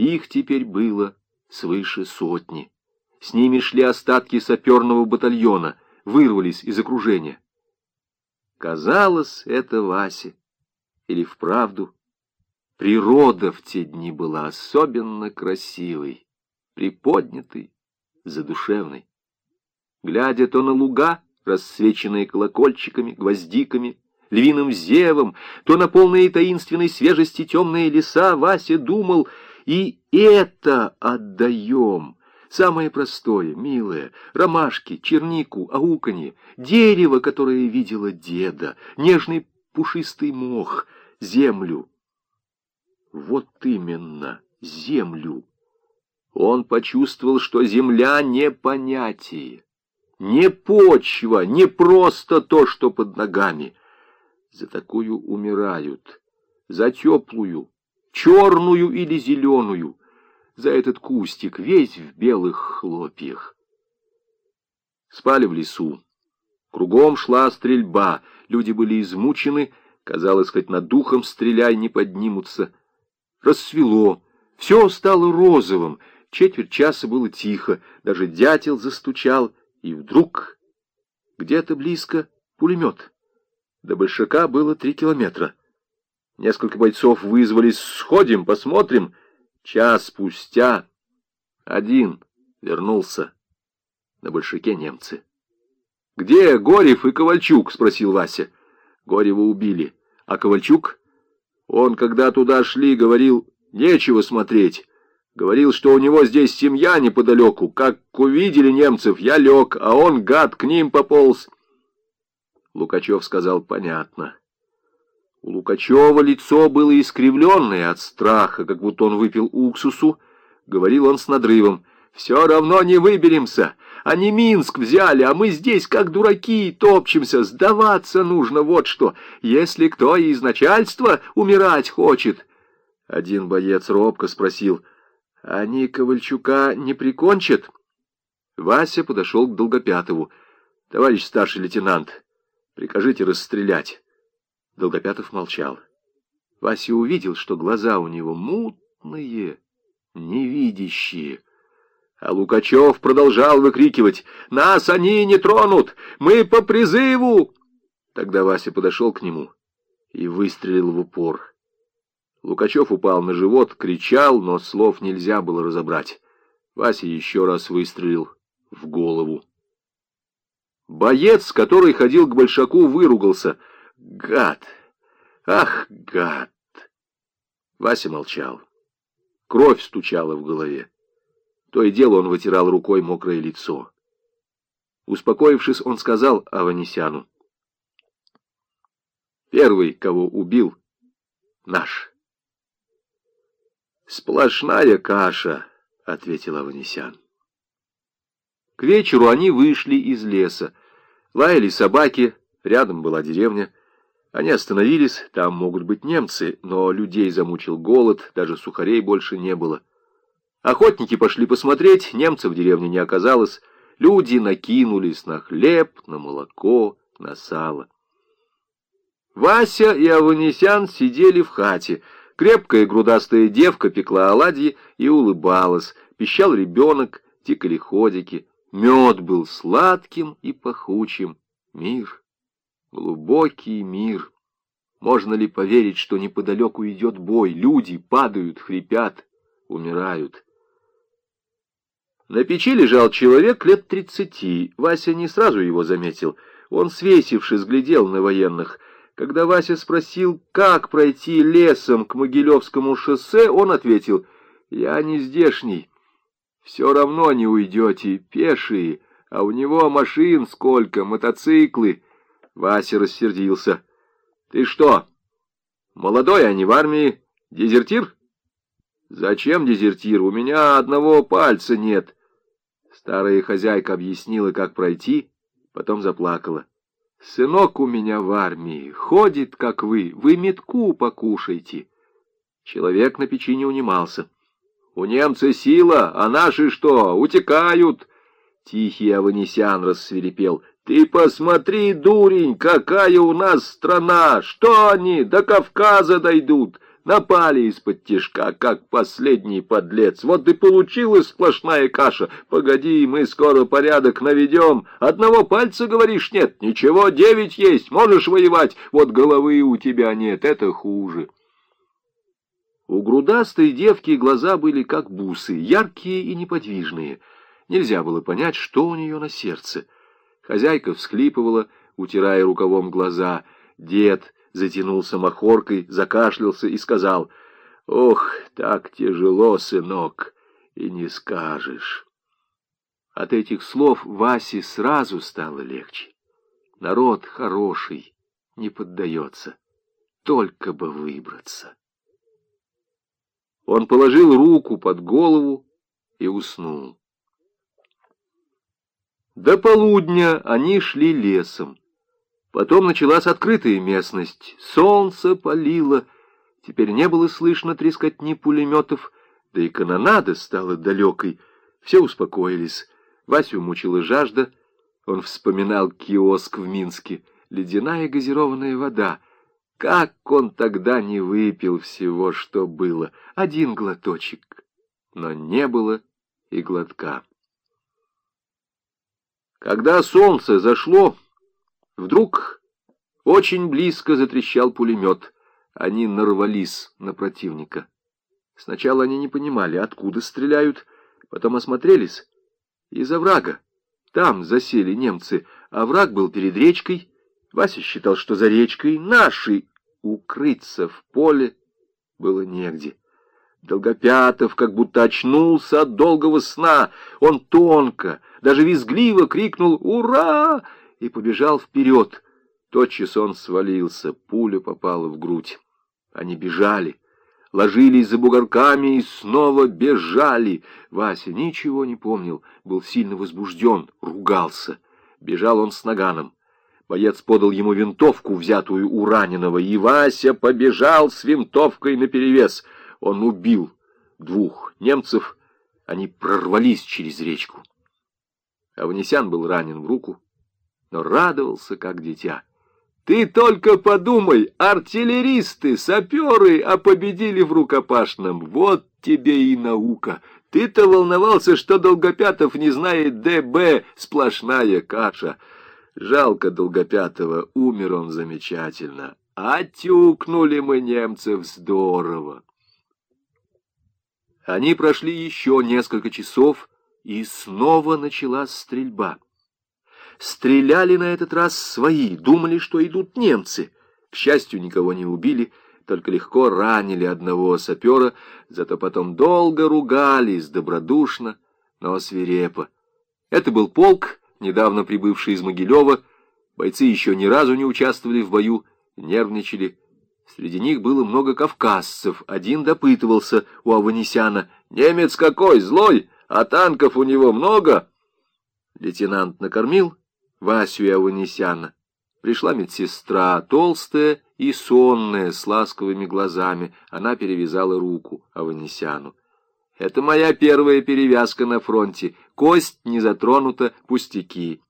Их теперь было свыше сотни. С ними шли остатки саперного батальона, вырвались из окружения. Казалось, это Васе. Или вправду. Природа в те дни была особенно красивой, приподнятой, задушевной. Глядя то на луга, рассвеченные колокольчиками, гвоздиками, львиным зевом, то на полные таинственной свежести темные леса, Вася думал, и это отдаем. Самое простое, милое, ромашки, чернику, ауканье, дерево, которое видела деда, нежный пушистый мох, землю. Вот именно, землю. Он почувствовал, что земля не понятие, не почва, не просто то, что под ногами. За такую умирают, за теплую, черную или зеленую, за этот кустик, весь в белых хлопьях. Спали в лесу. Кругом шла стрельба, люди были измучены, казалось, хоть над духом стреляй, не поднимутся. Рассвело, все стало розовым, четверть часа было тихо, даже дятел застучал, и вдруг где-то близко пулемет. До Большака было три километра. Несколько бойцов вызвались, сходим, посмотрим. Час спустя один вернулся. На Большаке немцы. «Где Горев и Ковальчук?» — спросил Вася. Горева убили. А Ковальчук? Он, когда туда шли, говорил, нечего смотреть. Говорил, что у него здесь семья неподалеку. Как увидели немцев, я лег, а он, гад, к ним пополз. Лукачев сказал, понятно. У Лукачева лицо было искривленное от страха, как будто он выпил уксусу. Говорил он с надрывом. «Все равно не выберемся. Они Минск взяли, а мы здесь, как дураки, топчемся. Сдаваться нужно, вот что. Если кто из начальства умирать хочет». Один боец робко спросил. «Они Ковальчука не прикончат?» Вася подошел к Долгопятову. «Товарищ старший лейтенант, прикажите расстрелять». Долгопятов молчал. Вася увидел, что глаза у него мутные, невидящие. А Лукачев продолжал выкрикивать «Нас они не тронут! Мы по призыву!» Тогда Вася подошел к нему и выстрелил в упор. Лукачев упал на живот, кричал, но слов нельзя было разобрать. Вася еще раз выстрелил в голову. Боец, который ходил к Большаку, выругался — Гад! Ах, гад! Вася молчал. Кровь стучала в голове. То и дело он вытирал рукой мокрое лицо. Успокоившись, он сказал Аванесяну. Первый, кого убил, наш. Сплошная каша, ответил Аванесян. К вечеру они вышли из леса. Лаяли собаки, рядом была деревня. Они остановились, там могут быть немцы, но людей замучил голод, даже сухарей больше не было. Охотники пошли посмотреть, немцев в деревне не оказалось. Люди накинулись на хлеб, на молоко, на сало. Вася и Аванесян сидели в хате. Крепкая грудастая девка пекла оладьи и улыбалась. Пищал ребенок, тикали ходики. Мед был сладким и пахучим. Мир. Глубокий мир. Можно ли поверить, что неподалеку идет бой? Люди падают, хрипят, умирают. На печи лежал человек лет тридцати. Вася не сразу его заметил. Он, свесившись, глядел на военных. Когда Вася спросил, как пройти лесом к Могилевскому шоссе, он ответил, «Я не здешний. Все равно не уйдете, пешие, а у него машин сколько, мотоциклы». Вася рассердился. «Ты что, молодой, а не в армии? Дезертир?» «Зачем дезертир? У меня одного пальца нет». Старая хозяйка объяснила, как пройти, потом заплакала. «Сынок у меня в армии, ходит, как вы, вы метку покушайте». Человек на печи не унимался. «У немца сила, а наши что, утекают?» Тихий Аванесян рассверепел. Ты посмотри, дурень, какая у нас страна! Что они, до Кавказа дойдут? Напали из-под тишка, как последний подлец. Вот и получилась сплошная каша. Погоди, мы скоро порядок наведем. Одного пальца, говоришь, нет. Ничего, девять есть, можешь воевать. Вот головы у тебя нет, это хуже. У грудастой девки глаза были как бусы, яркие и неподвижные. Нельзя было понять, что у нее на сердце. Хозяйка всхлипывала, утирая рукавом глаза. Дед затянулся махоркой, закашлялся и сказал, «Ох, так тяжело, сынок, и не скажешь». От этих слов Васе сразу стало легче. Народ хороший, не поддается, только бы выбраться. Он положил руку под голову и уснул. До полудня они шли лесом. Потом началась открытая местность. Солнце палило. Теперь не было слышно трескотни пулеметов, да и канонада стала далекой. Все успокоились. Васю мучила жажда. Он вспоминал киоск в Минске. Ледяная газированная вода. Как он тогда не выпил всего, что было. Один глоточек. Но не было и глотка. Когда солнце зашло, Вдруг очень близко затрещал пулемет. Они нарвались на противника. Сначала они не понимали, откуда стреляют, потом осмотрелись. Из врага. Там засели немцы, а враг был перед речкой. Вася считал, что за речкой наши. Укрыться в поле было негде. Долгопятов как будто очнулся от долгого сна. Он тонко, даже визгливо крикнул «Ура!» и побежал вперед. Тотчас он свалился, пуля попала в грудь. Они бежали, ложились за бугорками и снова бежали. Вася ничего не помнил, был сильно возбужден, ругался. Бежал он с наганом. Боец подал ему винтовку, взятую у раненого, и Вася побежал с винтовкой наперевес. Он убил двух немцев, они прорвались через речку. Аванесян был ранен в руку, но радовался, как дитя. Ты только подумай, артиллеристы, саперы, а победили в рукопашном. Вот тебе и наука. Ты-то волновался, что Долгопятов не знает ДБ, сплошная каша. Жалко Долгопятова, умер он замечательно. А тюкнули мы немцев здорово. Они прошли еще несколько часов, и снова началась стрельба. Стреляли на этот раз свои, думали, что идут немцы. К счастью, никого не убили, только легко ранили одного сапера, зато потом долго ругались, добродушно, но свирепо. Это был полк, недавно прибывший из Могилева. Бойцы еще ни разу не участвовали в бою, нервничали. Среди них было много кавказцев. Один допытывался у Аванесяна. «Немец какой, злой, а танков у него много?» Лейтенант накормил, Васю и Аванесяна. Пришла медсестра, толстая и сонная, с ласковыми глазами. Она перевязала руку Аванесяну. «Это моя первая перевязка на фронте. Кость не затронута, пустяки».